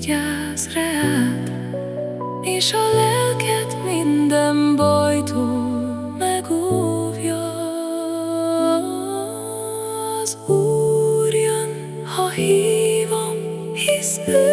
vigyáz rád, és a lelket minden bajtól megóvja. Az Úr jön, ha hívom, hisz ő